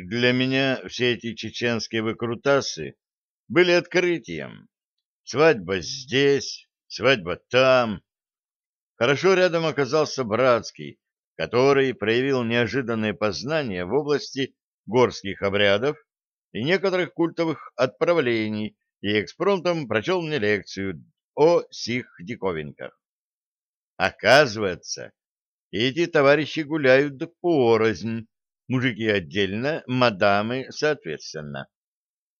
Для меня все эти чеченские выкрутасы были открытием. Свадьба здесь, свадьба там. Хорошо рядом оказался Братский, который проявил неожиданные познания в области горских обрядов и некоторых культовых отправлений и экспромтом прочел мне лекцию о сих диковинках. Оказывается, эти товарищи гуляют порознь, мужики отдельно, мадамы соответственно.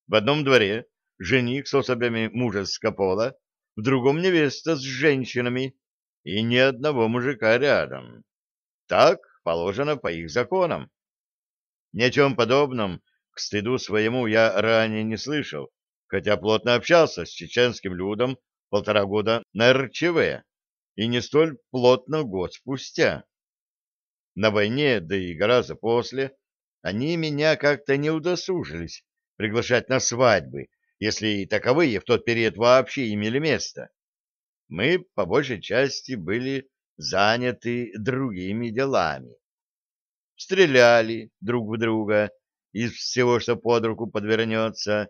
В одном дворе жених с особями мужеского пола, в другом невеста с женщинами, и ни одного мужика рядом. Так положено по их законам. Ни о чем подобном, к стыду своему, я ранее не слышал, хотя плотно общался с чеченским людом полтора года на РЧВ, и не столь плотно год спустя. На войне, да и гораздо после, они меня как-то не удосужились приглашать на свадьбы, если и таковые в тот период вообще имели место. Мы, по большей части, были заняты другими делами. Стреляли друг в друга из всего, что под руку подвернется,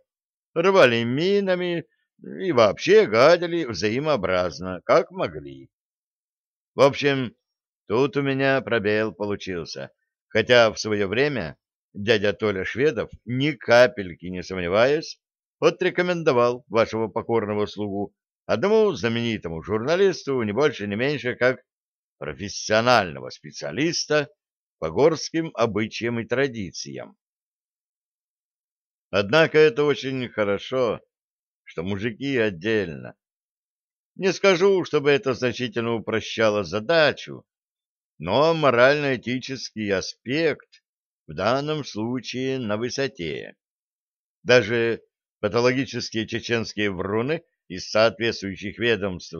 рвали минами и вообще гадили взаимообразно, как могли. В общем, тут у меня пробел получился, хотя в свое время дядя Толя Шведов, ни капельки не сомневаясь, отрекомендовал вашего покорного слугу одному знаменитому журналисту не больше, не меньше, как профессионального специалиста по горским обычаям и традициям. Однако это очень хорошо, что мужики отдельно. Не скажу, чтобы это значительно упрощало задачу, но морально-этический аспект в данном случае на высоте. Даже патологические чеченские вруны из соответствующих ведомств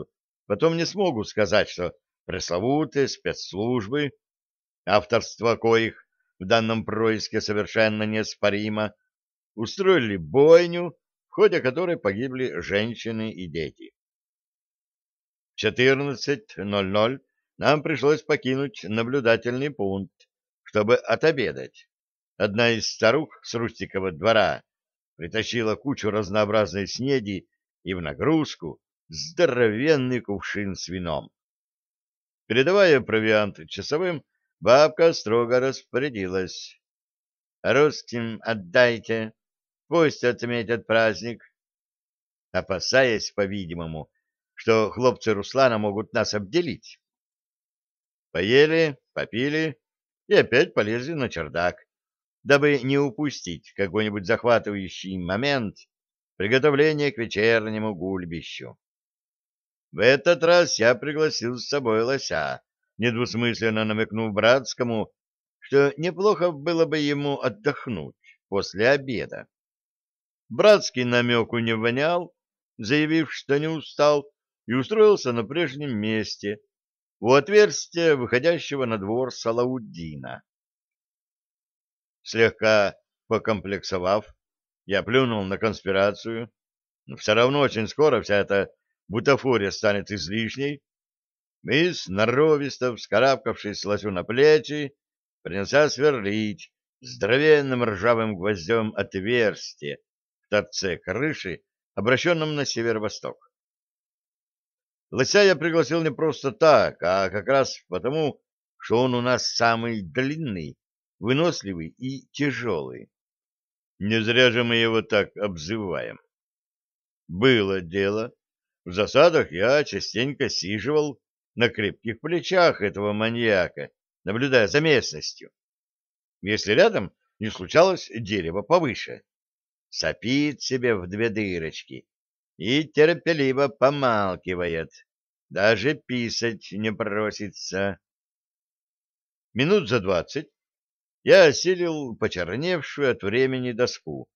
потом не смогут сказать, что пресловутые спецслужбы, авторство коих в данном происке совершенно неоспоримо, устроили бойню, в ходе которой погибли женщины и дети. В 14.00 нам пришлось покинуть наблюдательный пункт, чтобы отобедать. Одна из старух с Рустикова двора притащила кучу разнообразной снеди и в нагрузку здоровенный кувшин с вином. Передавая провиант часовым, бабка строго распорядилась. «Русским отдайте, пусть отметят праздник». Опасаясь, по-видимому, что хлопцы Руслана могут нас обделить. Поели, попили и опять полезли на чердак, дабы не упустить какой-нибудь захватывающий момент приготовления к вечернему гульбищу. В этот раз я пригласил с собой лося, недвусмысленно намекнув Братскому, что неплохо было бы ему отдохнуть после обеда. Братский намеку не вонял, заявив, что не устал, и устроился на прежнем месте, у отверстия, выходящего на двор Салауддина. Слегка покомплексовав, я плюнул на конспирацию, но все равно очень скоро вся эта бутафория станет излишней. Мы, сноровисто вскарабкавшись лосю на плечи, принялся сверлить здоровенным ржавым гвоздем отверстие в торце крыши, обращенном на северо-восток. Лося я пригласил не просто так, а как раз потому, что он у нас самый длинный, выносливый и тяжелый. Не зря же мы его так обзываем. Было дело. В засадах я частенько сиживал на крепких плечах этого маньяка, наблюдая за местностью. Если рядом не случалось дерево повыше, сопит себе в две дырочки и терпеливо помалкивает, даже писать не просится. Минут за двадцать я осилил почерневшую от времени доску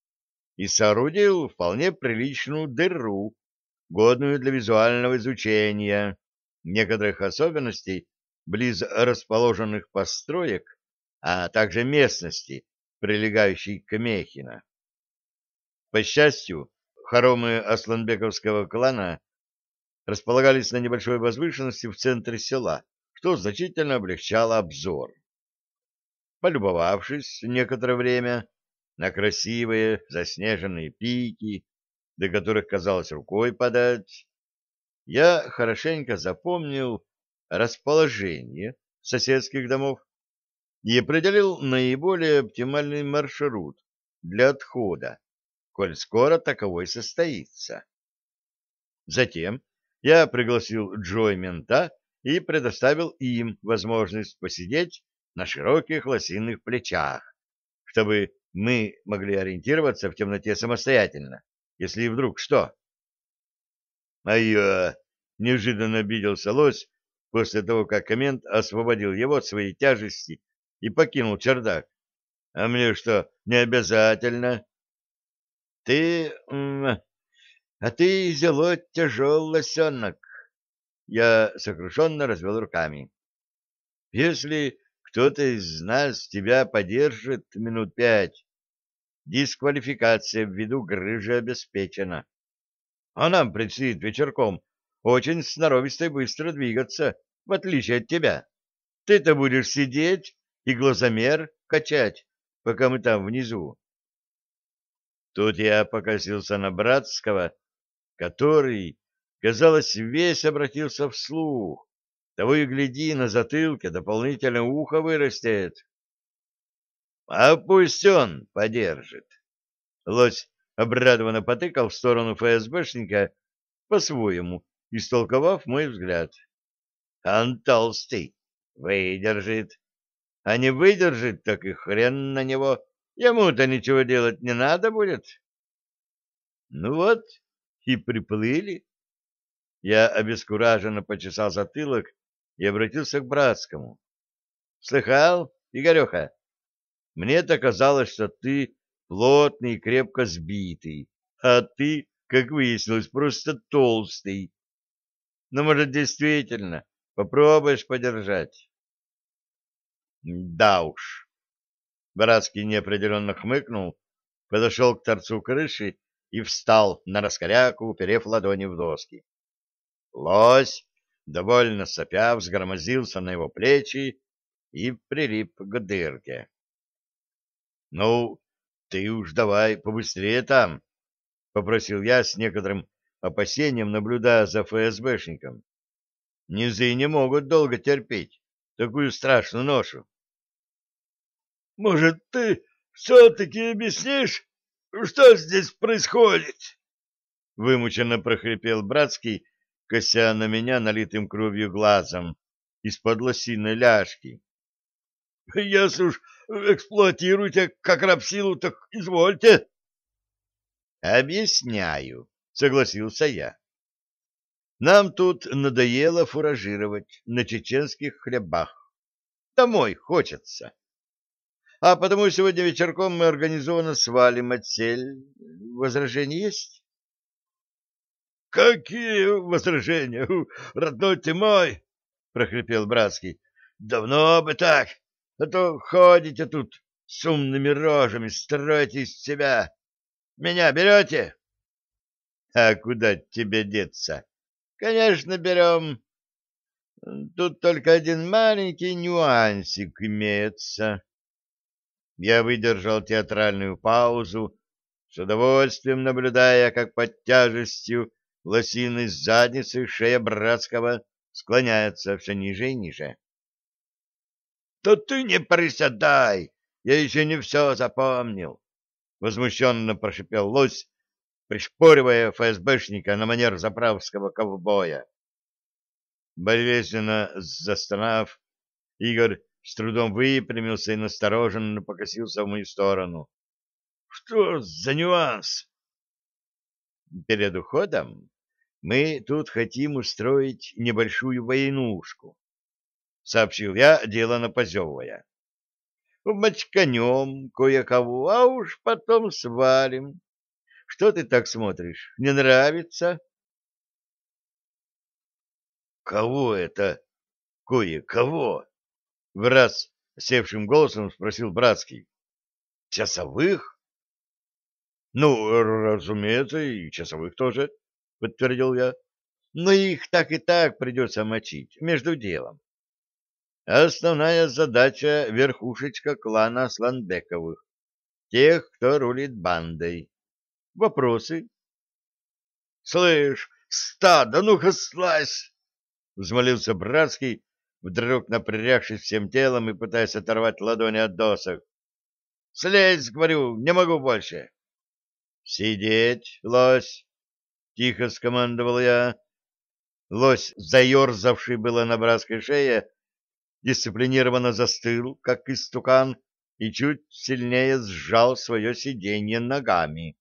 и соорудил вполне приличную дыру, годную для визуального изучения некоторых особенностей близ расположенных построек, а также местности, прилегающей к Мехино. По счастью, хоромы Асланбековского клана располагались на небольшой возвышенности в центре села, что значительно облегчало обзор. Полюбовавшись некоторое время на красивые заснеженные пики, до которых казалось рукой подать, я хорошенько запомнил расположение соседских домов и определил наиболее оптимальный маршрут для отхода, коль скоро таковой состоится. Затем я пригласил Джо и мента и предоставил им возможность посидеть на широких лосиных плечах, чтобы мы могли ориентироваться в темноте самостоятельно, если вдруг что. А я неожиданно обиделся лось после того, как коммент освободил его от своей тяжести и покинул чердак. А мне что, не обязательно? Ты... А ты зело тяжел, лосенок. Я сокрушенно развел руками. Если кто-то из нас тебя подержит минут пять, дисквалификация ввиду грыжи обеспечена. А нам предстоит вечерком очень сноровисто и быстро двигаться, в отличие от тебя. Ты-то будешь сидеть и глазомер качать, пока мы там внизу. Тут я покосился на Братского, который, казалось, весь обратился вслух. Того и гляди, на затылке дополнительно ухо вырастет. А пусть он подержит. Лось обрадованно потыкал в сторону ФСБшника по-своему, истолковав мой взгляд. Он толстый, выдержит. А не выдержит, так и хрен на него. Ему-то ничего делать не надо будет. Ну вот, и приплыли. Я обескураженно почесал затылок и обратился к Братскому. — Слыхал, Игореха? Мне-то казалось, что ты плотный и крепко сбитый, а ты, как выяснилось, просто толстый. Но, может, действительно, попробуешь подержать? — Да уж. Братский неопределенно хмыкнул, подошел к торцу крыши и встал на раскоряку, уперев ладони в доски. Лось, довольно сопя, взгромозился на его плечи и прилип к дырке. — Ну, ты уж давай побыстрее там, — попросил я с некоторым опасением, наблюдая за ФСБшником. Низы не могут долго терпеть такую страшную ношу. — Может, ты все-таки объяснишь, что здесь происходит? Вымученно прохрипел Братский, кося на меня налитым кровью глазом из-под лосиной ляжки. — Если уж эксплуатируете как рабсилу, так извольте. — Объясняю, — согласился я. Нам тут надоело фуражировать на чеченских хлебах. Домой хочется. А потому сегодня вечерком мы организованно свалим отсель. Возражения есть? — Какие возражения, родной ты мой? — прохрипел Братский. — Давно бы так, а то ходите тут с умными рожами, строите из себя. Меня берете? — А куда тебе деться? — Конечно, берем. Тут только один маленький нюансик имеется. Я выдержал театральную паузу, с удовольствием наблюдая, как под тяжестью лосиной задницы шея Братского склоняется все ниже и ниже. — Да ты не приседай! Я еще не все запомнил! — возмущенно прошипел лось, пришпоривая ФСБшника на манер заправского ковбоя. Болезненно застонав, Игорь с трудом выпрямился и настороженно покосился в мою сторону. — Что за нюанс? — Перед уходом мы тут хотим устроить небольшую войнушку, — сообщил я, делано позевывая. — Мочканем кое-кого, а уж потом свалим. Что ты так смотришь? Не нравится? — Кого это? Кое-кого? — в раз севшим голосом спросил Братский. — Часовых? — Ну, разумеется, и часовых тоже, — подтвердил я. — Но их так и так придется мочить между делом. Основная задача — верхушечка клана Сланбековых. тех, кто рулит бандой. Вопросы? — Слышь, стадо, ну-ка слазь! — взмолился Братский, вдруг напрягшись всем телом и пытаясь оторвать ладони от досок. — Слезь, говорю, не могу больше. — Сидеть, лось! — тихо скомандовал я. Лось, заерзавший было на братской шее, дисциплинированно застыл, как истукан, и чуть сильнее сжал свое сиденье ногами.